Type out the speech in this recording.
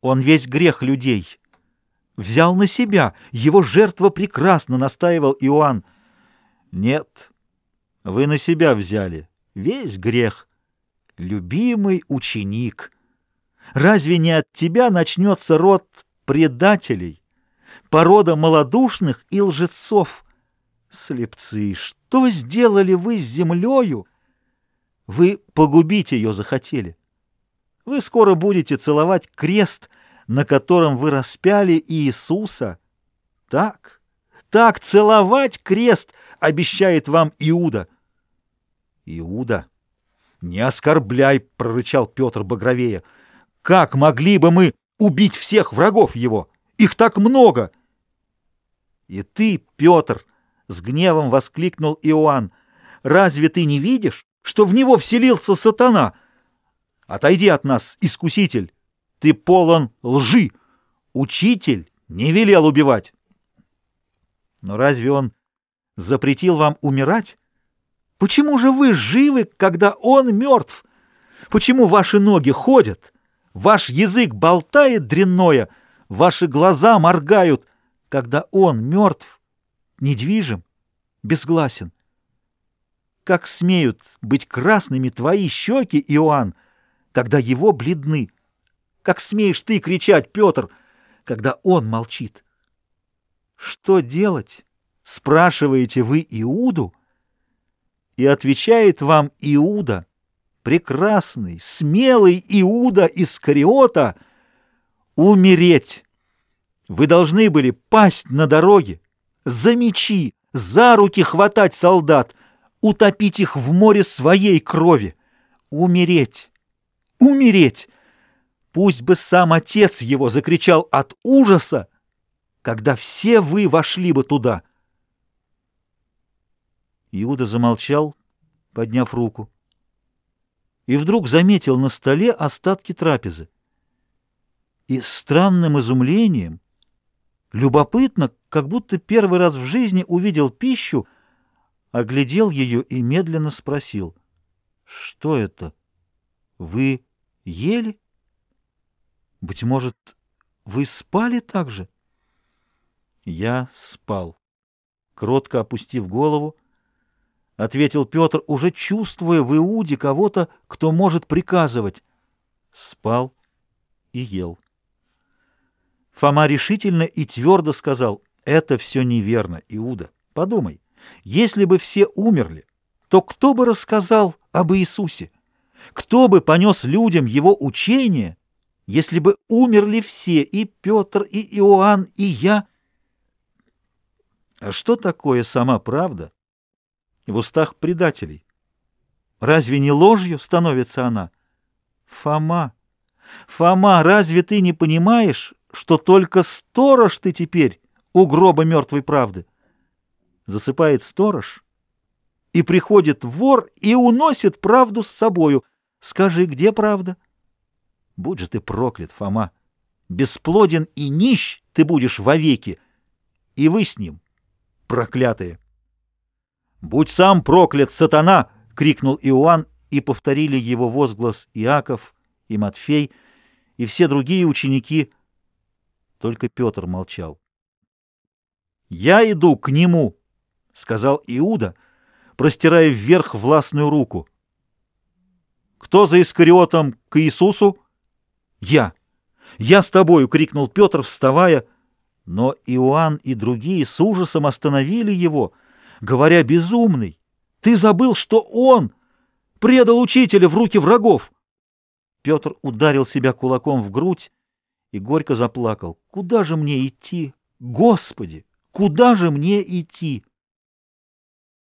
Он весь грех людей взял на себя. Его жертва прекрасно, настаивал Иоанн. Нет, вы на себя взяли весь грех. Любимый ученик. Разве не от тебя начнется род предателей, порода малодушных и лжецов? Слепцы, что сделали вы с землею? Вы погубить ее захотели. Вы скоро будете целовать крест, на котором вы распяли Иисуса. Так, так целовать крест обещает вам Иуда. Иуда, не оскорбляй, прорычал Петр багровея. Как могли бы мы убить всех врагов его? Их так много. И ты, Петр, с гневом воскликнул Иоанн, разве ты не видишь, что в него вселился сатана? Отойди от нас, искуситель, ты полон лжи. Учитель не велел убивать. Но разве он запретил вам умирать? Почему же вы живы, когда он мертв? Почему ваши ноги ходят? Ваш язык болтает дрянное, ваши глаза моргают, когда он мертв, недвижим, безгласен. Как смеют быть красными твои щеки, Иоанн, когда его бледны? Как смеешь ты кричать, Петр, когда он молчит? Что делать? Спрашиваете вы Иуду? И отвечает вам Иуда, прекрасный, смелый Иуда из Кариота, умереть. Вы должны были пасть на дороге, за мечи, за руки хватать солдат, утопить их в море своей крови, умереть, умереть. Пусть бы сам отец его закричал от ужаса, когда все вы вошли бы туда. Иуда замолчал, подняв руку, и вдруг заметил на столе остатки трапезы. И странным изумлением, любопытно, как будто первый раз в жизни увидел пищу, оглядел ее и медленно спросил, «Что это? Вы ели?» Быть может, вы спали так же? Я спал. Кротко опустив голову, ответил Петр, уже чувствуя в Иуде кого-то, кто может приказывать. Спал и ел. Фома решительно и твердо сказал, это все неверно, Иуда. Подумай, если бы все умерли, то кто бы рассказал об Иисусе? Кто бы понес людям его учение, если бы умерли все, и Петр, и Иоанн, и я. А что такое сама правда в устах предателей? Разве не ложью становится она? Фома, Фома, разве ты не понимаешь, что только сторож ты теперь у гроба мертвой правды? Засыпает сторож, и приходит вор и уносит правду с собою. Скажи, где правда? — Будь же ты проклят, Фома! Бесплоден и нищ ты будешь вовеки, и вы с ним, проклятые. «Будь сам проклят, сатана!» — крикнул Иоанн, и повторили его возглас Иаков и Матфей, и все другие ученики. Только Петр молчал. «Я иду к нему!» — сказал Иуда, простирая вверх властную руку. «Кто за Искариотом к Иисусу?» «Я! Я с тобою!» — крикнул Петр, вставая. Но Иоанн и другие с ужасом остановили его, говоря «безумный! Ты забыл, что он предал учителя в руки врагов!» Петр ударил себя кулаком в грудь и горько заплакал. «Куда же мне идти? Господи, куда же мне идти?»